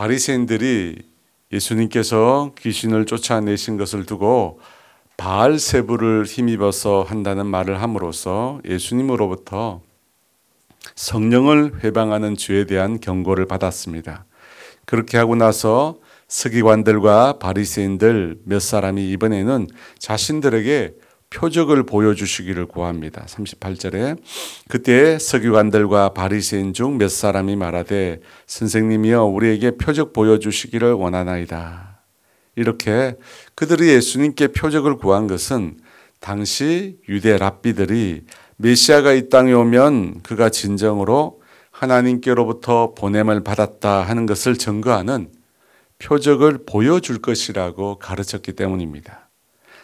바리새인들이 예수님께서 귀신을 쫓아내신 것을 두고 바알세부를 힘입어서 한다는 말을 함으로써 예수님으로부터 성령을 회방하는 죄에 대한 경고를 받았습니다. 그렇게 하고 나서 서기관들과 바리새인들 몇 사람이 이번에는 자신들에게 표적을 보여주시기를 구합니다. 38절에 그때 서기관들과 바리새인 중 몇 사람이 말하되 선생님이여 우리에게 표적 보여주시기를 원하나이다. 이렇게 그들이 예수님께 표적을 구한 것은 당시 유대 랍비들이 메시아가 이 땅에 오면 그가 진정으로 하나님께로부터 보냄을 받았다 하는 것을 증거하는 표적을 보여줄 것이라고 가르쳤기 때문입니다.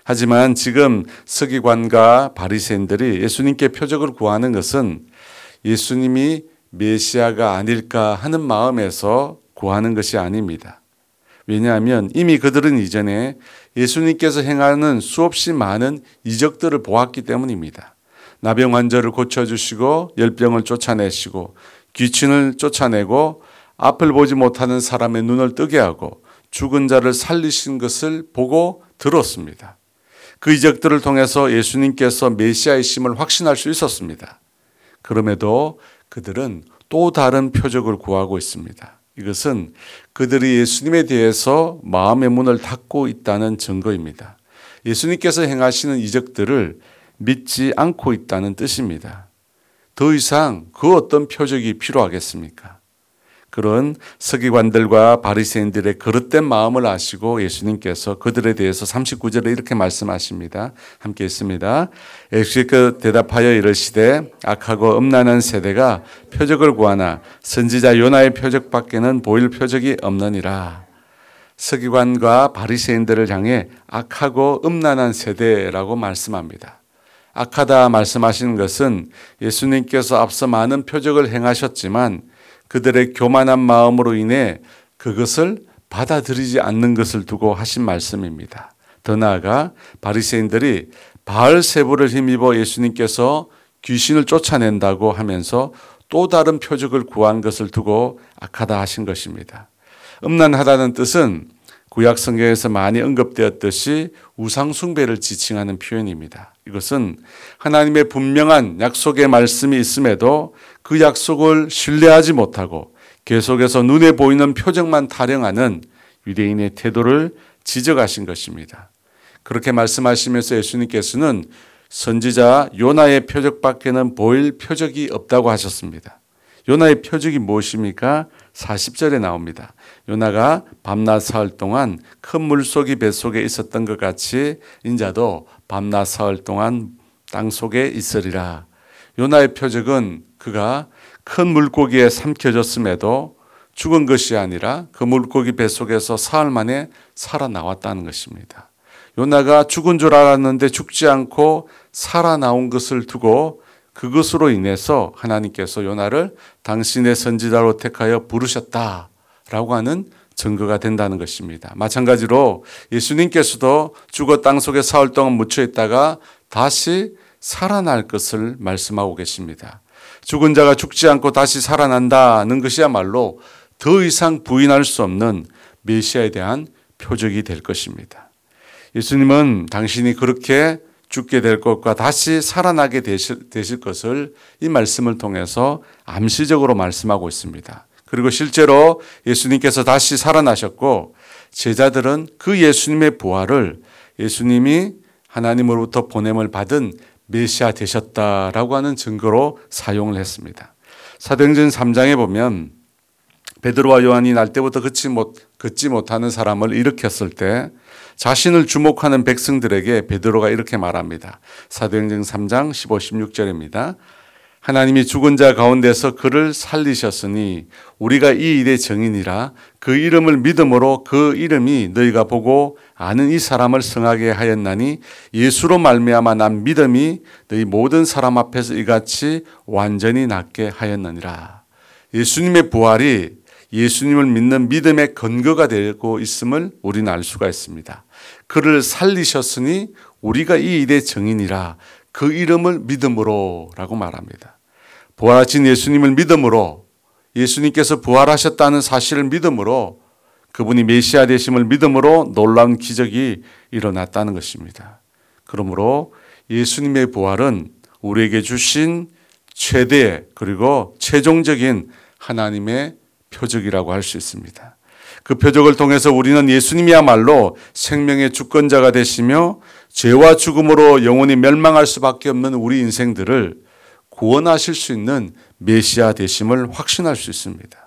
하지만 지금 서기관과 바리새인들이 예수님께 표적을 구하는 것은 예수님이 메시아가 아닐까 하는 마음에서 구하는 것이 아닙니다. 왜냐하면 이미 그들은 이전에 예수님께서 행하는 수없이 많은 이적들을 보았기 때문입니다. 나병 환자를 고쳐주시고 열병을 쫓아내시고 귀신을 쫓아내고 앞을 보지 못하는 사람의 눈을 뜨게 하고 죽은 자를 살리신 것을 보고 들었습니다. 그 이적들을 통해서 예수님께서 메시아이심을 확신할 수 있었습니다. 그럼에도 그들은 또 다른 표적을 구하고 있습니다. 이것은 그들이 예수님에 대해서 마음의 문을 닫고 있다는 증거입니다. 예수님께서 행하시는 이적들을 믿지 않고 있다는 뜻입니다. 더 이상 그 어떤 표적이 필요하겠습니까? 그런 서기관들과 바리새인들의 그릇된 마음을 아시고 예수님께서 그들에 대해서 39절에 이렇게 말씀하십니다. 함께 있습니다. 예수께서 대답하여 이르시되 악하고 음란한 세대가 표적을 구하나 선지자 요나의 표적밖에는 보일 표적이 없느니라. 서기관과 바리새인들을 향해 악하고 음란한 세대라고 말씀합니다. 악하다 말씀하시는 것은 예수님께서 앞서 많은 표적을 행하셨지만 그들의 교만한 마음으로 인해 그것을 받아들이지 않는 것을 두고 하신 말씀입니다. 더 나아가 바리새인들이 바알 세부를 힘입어 예수님께서 귀신을 쫓아낸다고 하면서 또 다른 표적을 구한 것을 두고 악하다 하신 것입니다. 음란하다는 뜻은 구약 성경에서 많이 언급되었듯이 우상 숭배를 지칭하는 표현입니다. 이것은 하나님의 분명한 약속의 말씀이 있음에도 그 약속을 신뢰하지 못하고 계속해서 눈에 보이는 표정만 타령하는 유대인의 태도를 지적하신 것입니다. 그렇게 말씀하시면서 예수님께서는 선지자 요나의 표적밖에는 보일 표적이 없다고 하셨습니다. 요나의 표적이 무엇입니까? 40절에 나옵니다. 요나가 밤낮 사흘 동안 큰 물속이 뱃속에 있었던 것 같이 인자도 밤낮 사흘 동안 땅 속에 있으리라. 요나의 표적은 그가 큰 물고기에 삼켜졌음에도 죽은 것이 아니라 그 물고기 뱃속에서 사흘 만에 살아나왔다는 것입니다. 요나가 죽은 줄 알았는데 죽지 않고 살아나온 것을 두고 그것으로 인해서 하나님께서 요나를 당신의 선지자로 택하여 부르셨다 라고 하는 증거가 된다는 것입니다. 마찬가지로 예수님께서도 죽어 땅 속에 사흘 동안 묻혀 있다가 다시 살아날 것을 말씀하고 계십니다. 죽은 자가 죽지 않고 다시 살아난다는 것이야말로 더 이상 부인할 수 없는 메시아에 대한 표적이 될 것입니다. 예수님은 당신이 그렇게 죽게 될 것과 다시 살아나게 되실, 되실 것을 이 말씀을 통해서 암시적으로 말씀하고 있습니다. 그리고 실제로 예수님께서 다시 살아나셨고 제자들은 그 예수님의 부활을 예수님이 하나님으로부터 보냄을 받은 메시아 되셨다라고 하는 증거로 사용을 했습니다. 사도행전 3장에 보면 베드로와 요한이 날 때부터 걷지 못 걷지 못하는 사람을 일으켰을 때 자신을 주목하는 백성들에게 베드로가 이렇게 말합니다. 사도행전 3장 15, 16절입니다. 하나님이 죽은 자 가운데서 그를 살리셨으니 우리가 이 일의 정인이라 그 이름을 믿음으로 그 이름이 너희가 보고 아는 이 사람을 성하게 하였나니 예수로 말미암아 난 믿음이 너희 모든 사람 앞에서 이같이 완전히 낫게 하였느니라. 예수님의 부활이 예수님을 믿는 믿음의 근거가 되고 있음을 우리는 알 수가 있습니다. 그를 살리셨으니 우리가 이 일의 정인이라 그 이름을 믿음으로라고 말합니다. 부활하신 예수님을 믿음으로 예수님께서 부활하셨다는 사실을 믿음으로 그분이 메시아 되심을 믿음으로 놀라운 기적이 일어났다는 것입니다. 그러므로 예수님의 부활은 우리에게 주신 최대 그리고 최종적인 하나님의 표적이라고 할 수 있습니다. 그 표적을 통해서 우리는 예수님이야말로 생명의 주권자가 되시며 죄와 죽음으로 영원히 멸망할 수밖에 없는 우리 인생들을 구원하실 수 있는 메시아 되심을 확신할 수 있습니다.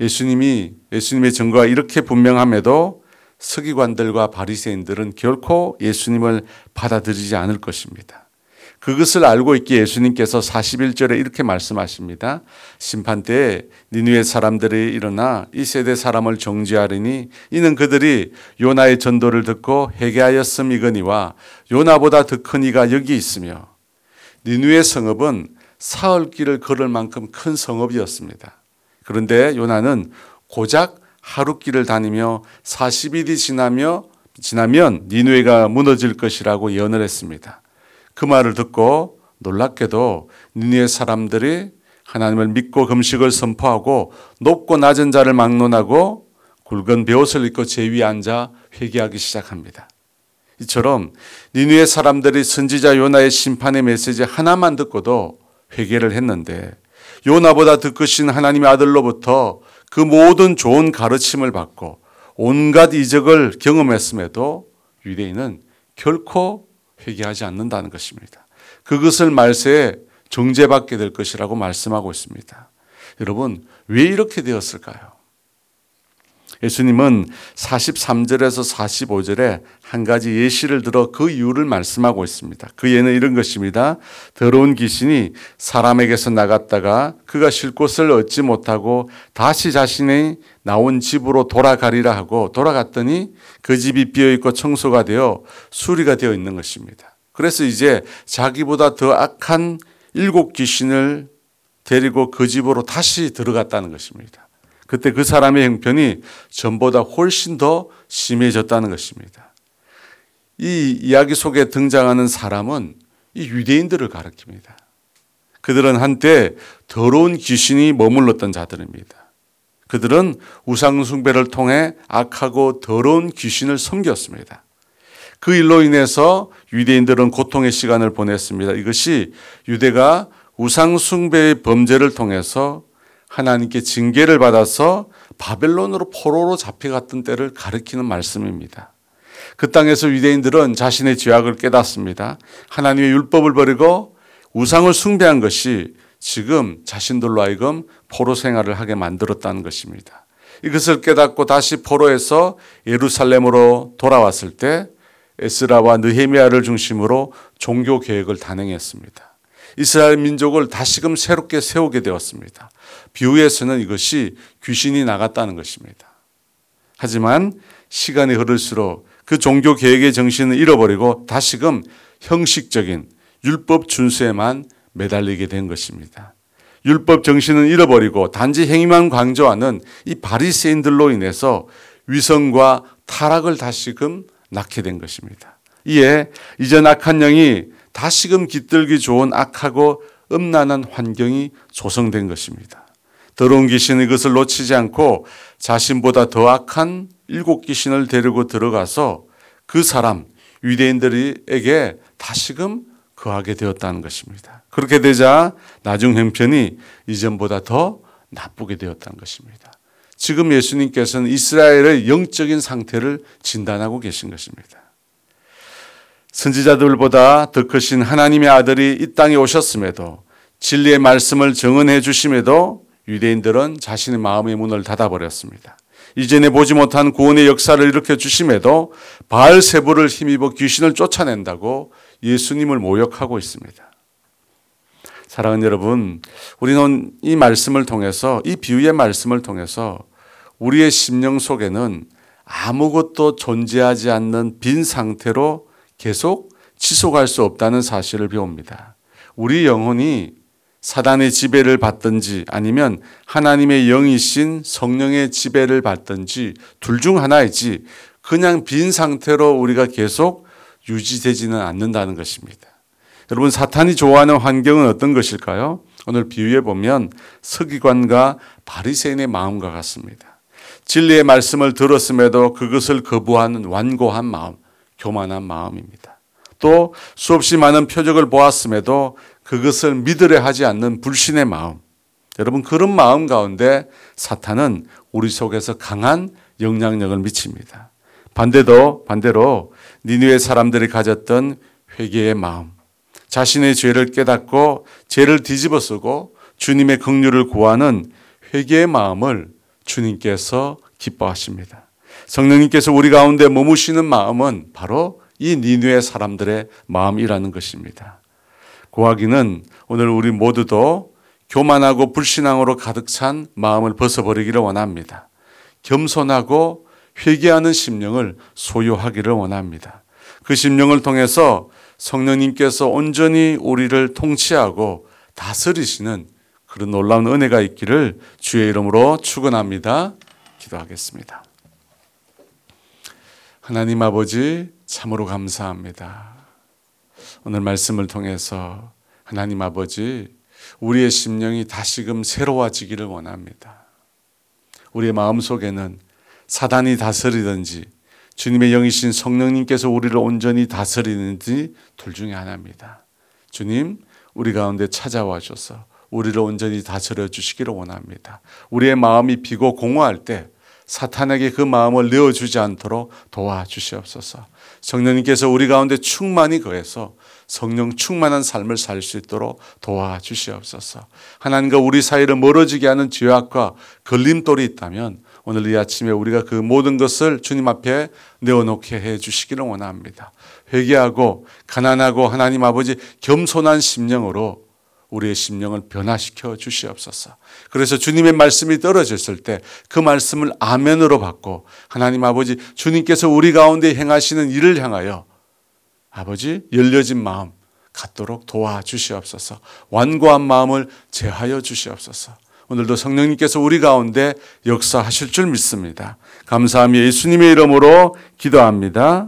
예수님이 예수님의 증거가 이렇게 분명함에도 서기관들과 바리새인들은 결코 예수님을 받아들이지 않을 것입니다. 그것을 알고 있기에 예수님께서 41절에 이렇게 말씀하십니다. 심판 때에 니누의 사람들이 일어나 이 세대 사람을 정죄하리니 이는 그들이 요나의 전도를 듣고 회개하였음이거니와 요나보다 더 큰 이가 여기 있으며 니누의 성읍은 사흘 길을 걸을 만큼 큰 성읍이었습니다. 그런데 요나는 고작 하루 길을 다니며 40일이 지나며 지나면 니누에가 무너질 것이라고 예언을 했습니다. 그 말을 듣고 놀랍게도 니네 사람들이 하나님을 믿고 금식을 선포하고 높고 낮은 자를 막론하고 굵은 베옷을 입고 제 위에 앉아 회개하기 시작합니다. 이처럼 니누의 사람들이 선지자 요나의 심판의 메시지 하나만 듣고도 회개를 했는데 요나보다 더 크신 하나님의 아들로부터 그 모든 좋은 가르침을 받고 온갖 이적을 경험했음에도 유대인은 결코 회개하지 않는다는 것입니다. 그것을 말세에 정죄받게 될 것이라고 말씀하고 있습니다. 여러분, 왜 이렇게 되었을까요? 예수님은 43절에서 45절에 한 가지 예시를 들어 그 이유를 말씀하고 있습니다. 그 예는 이런 것입니다. 더러운 귀신이 사람에게서 나갔다가 그가 쉴 곳을 얻지 못하고 다시 자신의 나온 집으로 돌아가리라 하고 돌아갔더니 그 집이 비어 있고 청소가 되어 수리가 되어 있는 것입니다. 그래서 이제 자기보다 더 악한 일곱 귀신을 데리고 그 집으로 다시 들어갔다는 것입니다. 그때 그 사람의 형편이 전보다 훨씬 더 심해졌다는 것입니다. 이 이야기 속에 등장하는 사람은 이 유대인들을 가리킵니다. 그들은 한때 더러운 귀신이 머물렀던 자들입니다. 그들은 우상숭배를 통해 악하고 더러운 귀신을 섬겼습니다. 그 일로 인해서 유대인들은 고통의 시간을 보냈습니다. 이것이 유대가 우상숭배의 범죄를 통해서 하나님께 징계를 받아서 바벨론으로 포로로 잡혀갔던 때를 가리키는 말씀입니다. 그 땅에서 유대인들은 자신의 죄악을 깨닫습니다. 하나님의 율법을 버리고 우상을 숭배한 것이 지금 자신들로 하여금 포로 생활을 하게 만들었다는 것입니다. 이것을 깨닫고 다시 포로에서 예루살렘으로 돌아왔을 때 에스라와 느헤미야를 중심으로 종교 계획을 단행했습니다. 이스라엘 민족을 다시금 새롭게 세우게 되었습니다. 비유에서는 이것이 귀신이 나갔다는 것입니다. 하지만 시간이 흐를수록 그 종교 계획의 정신을 잃어버리고 다시금 형식적인 율법 준수에만 매달리게 된 것입니다. 율법 정신은 잃어버리고 단지 행위만 강조하는 이 바리새인들로 인해서 위성과 타락을 다시금 낳게 된 것입니다. 이에 이전 악한 영이 다시금 깃들기 좋은 악하고 음란한 환경이 조성된 것입니다. 더러운 귀신은 이것을 놓치지 않고 자신보다 더 악한 일곱 귀신을 데리고 들어가서 그 사람 유대인들에게 다시금 거하게 되었다는 것입니다. 그렇게 되자 나중 형편이 이전보다 더 나쁘게 되었다는 것입니다. 지금 예수님께서는 이스라엘의 영적인 상태를 진단하고 계신 것입니다. 선지자들보다 더 크신 하나님의 아들이 이 땅에 오셨음에도 진리의 말씀을 정언해 주심에도 유대인들은 자신의 마음의 문을 닫아버렸습니다. 이전에 보지 못한 구원의 역사를 일으켜 주심에도 바알세부를 힘입어 귀신을 쫓아낸다고 예수님을 모욕하고 있습니다. 사랑하는 여러분, 우리는 이 말씀을 통해서 이 비유의 말씀을 통해서 우리의 심령 속에는 아무것도 존재하지 않는 빈 상태로 계속 지속할 수 없다는 사실을 배웁니다. 우리 영혼이 사단의 지배를 받든지 아니면 하나님의 영이신 성령의 지배를 받든지 둘 중 하나이지 그냥 빈 상태로 우리가 계속 유지되지는 않는다는 것입니다. 여러분 사탄이 좋아하는 환경은 어떤 것일까요? 오늘 비유해 보면 서기관과 바리새인의 마음과 같습니다. 진리의 말씀을 들었음에도 그것을 거부하는 완고한 마음, 교만한 마음입니다. 또 수없이 많은 표적을 보았음에도 그것을 믿으려 하지 않는 불신의 마음. 여러분 그런 마음 가운데 사탄은 우리 속에서 강한 영향력을 미칩니다. 반대도 반대로 니누의 사람들이 가졌던 회개의 마음, 자신의 죄를 깨닫고 죄를 뒤집어쓰고 주님의 긍휼을 구하는 회개의 마음을 주님께서 기뻐하십니다. 성령님께서 우리 가운데 머무시는 마음은 바로 이 니누의 사람들의 마음이라는 것입니다. 고하기는 오늘 우리 모두도 교만하고 불신앙으로 가득 찬 마음을 벗어버리기를 원합니다. 겸손하고 회개하는 심령을 소유하기를 원합니다. 그 심령을 통해서 성령님께서 온전히 우리를 통치하고 다스리시는 그런 놀라운 은혜가 있기를 주의 이름으로 축원합니다. 기도하겠습니다. 하나님 아버지 참으로 감사합니다. 오늘 말씀을 통해서 하나님 아버지 우리의 심령이 다시금 새로워지기를 원합니다. 우리의 마음 속에는 사단이 다스리든지 주님의 영이신 성령님께서 우리를 온전히 다스리는지 둘 중에 하나입니다. 주님, 우리 가운데 찾아와 셔서 우리를 온전히 다스려 주시기를 원합니다. 우리의 마음이 비고 공허할 때 사탄에게 그 마음을 내어주지 않도록 도와주시옵소서. 성령님께서 우리 가운데 충만히 거해서 성령 충만한 삶을 살 수 있도록 도와주시옵소서. 하나님과 우리 사이를 멀어지게 하는 죄악과 걸림돌이 있다면 오늘 이 아침에 우리가 그 모든 것을 주님 앞에 내어놓게 해 주시기를 원합니다. 회개하고 가난하고 하나님 아버지 겸손한 심령으로 우리의 심령을 변화시켜 주시옵소서. 그래서 주님의 말씀이 떨어졌을 때 그 말씀을 아멘으로 받고 하나님 아버지 주님께서 우리 가운데 행하시는 일을 향하여 아버지 열려진 마음 갖도록 도와주시옵소서. 완고한 마음을 제하여 주시옵소서. 오늘도 성령님께서 우리 가운데 역사하실 줄 믿습니다. 감사하며 예수님의 이름으로 기도합니다.